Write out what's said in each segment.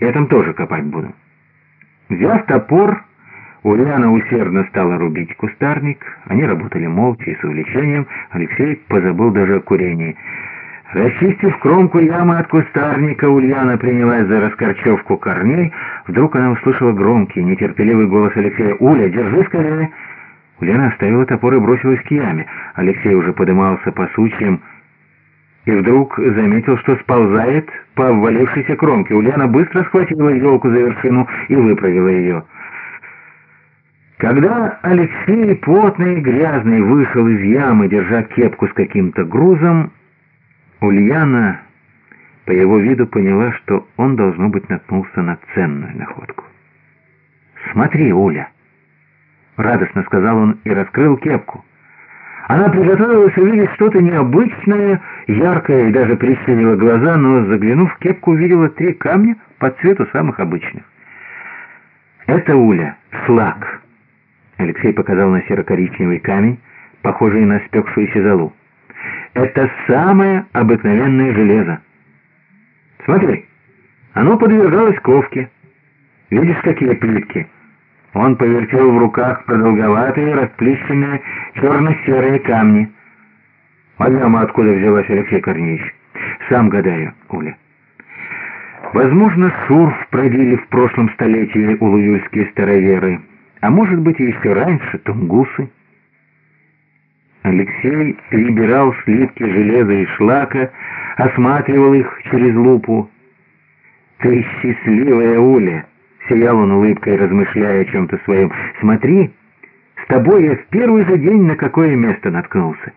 Я там тоже копать буду». Взяв топор, Ульяна усердно стала рубить кустарник. Они работали молча и с увлечением. Алексей позабыл даже о курении. Расчистив кромку ямы от кустарника, Ульяна принялась за раскорчевку корней. Вдруг она услышала громкий, нетерпеливый голос Алексея. «Уля, держи скорее!» Ульяна оставила топор и бросилась к яме. Алексей уже подымался по сучьям и вдруг заметил, что сползает по обвалившейся кромке. Ульяна быстро схватила елку за вершину и выправила ее. Когда Алексей, потный и грязный, вышел из ямы, держа кепку с каким-то грузом, Ульяна по его виду поняла, что он, должно быть, наткнулся на ценную находку. «Смотри, Уля!» — радостно сказал он и раскрыл кепку. Она приготовилась увидеть что-то необычное, яркое и даже прищурила глаза, но, заглянув в кепку, увидела три камня по цвету самых обычных. «Это Уля, шлак!» Алексей показал на серо-коричневый камень, похожий на спекшуюся золу. Это самое обыкновенное железо. Смотри, оно подвергалось ковке. Видишь, какие плитки? Он повертел в руках продолговатые, расплющенные черно-серые камни. А яма откуда взялась, Алексей Корнеевич? Сам гадаю, Уля. Возможно, шурф пробили в прошлом столетии улуюльские староверы, а может быть, еще раньше тунгусы. Алексей перебирал слитки железа и шлака, осматривал их через лупу. «Ты счастливая, Уля!» — сиял он улыбкой, размышляя о чем-то своем. «Смотри, с тобой я в первый же день на какое место наткнулся.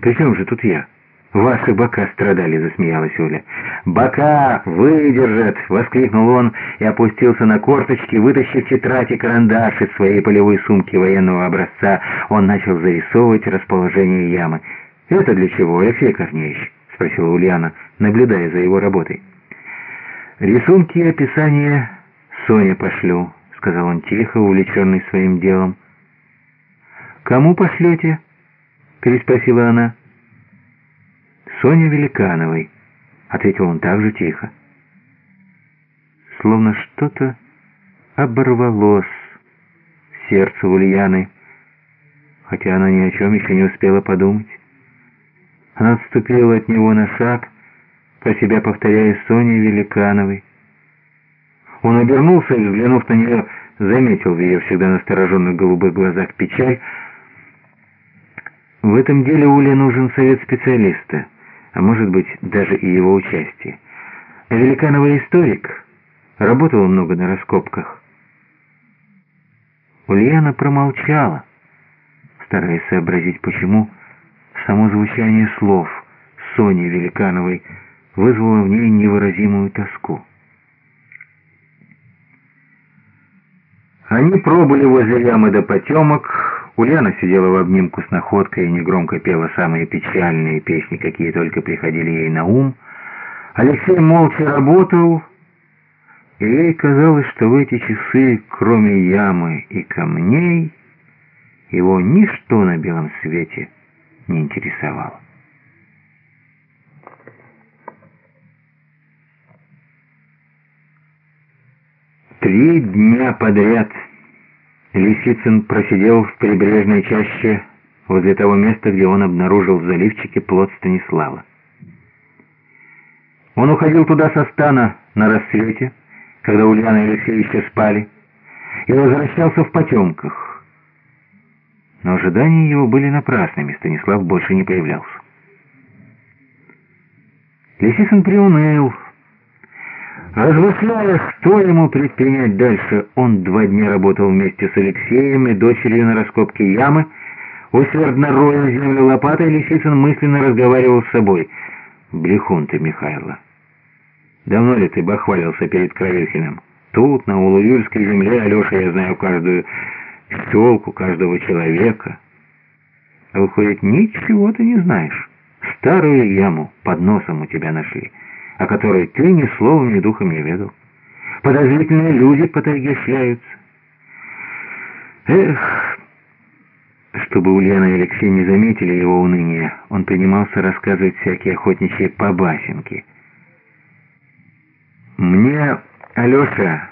При чем же тут я?» «Ваши бока страдали», — засмеялась Оля. «Бока выдержат!» — воскликнул он и опустился на корточки, вытащив тетрадь и карандаш из своей полевой сумки военного образца. Он начал зарисовывать расположение ямы. «Это для чего, Алексей Корнеевич?» — спросила Ульяна, наблюдая за его работой. «Рисунки и описание Соне пошлю», — сказал он тихо, увлеченный своим делом. «Кому пошлете?» — переспросила она. Соня Великановой», — ответил он также тихо. Словно что-то оборвалось сердце Ульяны, хотя она ни о чем еще не успела подумать. Она отступила от него на шаг, про себя повторяя Соне Великановой. Он обернулся и, взглянув на нее, заметил в ее всегда настороженных голубых глазах печаль. В этом деле Уле нужен совет специалиста а может быть даже и его участие. Великановый историк работал много на раскопках. Ульяна промолчала, стараясь сообразить, почему само звучание слов Сони Великановой вызвало в ней невыразимую тоску. Они пробыли возле ямы до потемок, Ульяна сидела в обнимку с находкой и негромко пела самые печальные песни, какие только приходили ей на ум. Алексей молча работал, и ей казалось, что в эти часы, кроме ямы и камней, его ничто на белом свете не интересовало. Три дня подряд Лисицын просидел в прибрежной чаще возле того места, где он обнаружил в заливчике плод Станислава. Он уходил туда со стана на рассвете, когда Ульяна и Алексей спали, и возвращался в потемках. Но ожидания его были напрасными, Станислав больше не появлялся. Лисицын приуныл, Размышляя, что ему предпринять дальше, он два дня работал вместе с Алексеем и дочерью на раскопке ямы. Усердно роя землю лопатой, Лисицын мысленно разговаривал с собой. «Брехун ты, Михайло! Давно ли ты бахвалился перед Кровехиным? Тут, на Улуюльской земле, Алеша, я знаю каждую щелку, каждого человека. А выходит, ничего ты не знаешь. Старую яму под носом у тебя нашли» о которой ты ни словом, ни духом не ведал. Подозрительные люди по тайге шляются. Эх, чтобы Ульяна и Алексей не заметили его уныния, он принимался рассказывать всякие охотничьи побасенки. Мне Алеша,